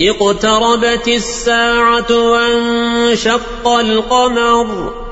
اقتربت الساعة وانشق القمر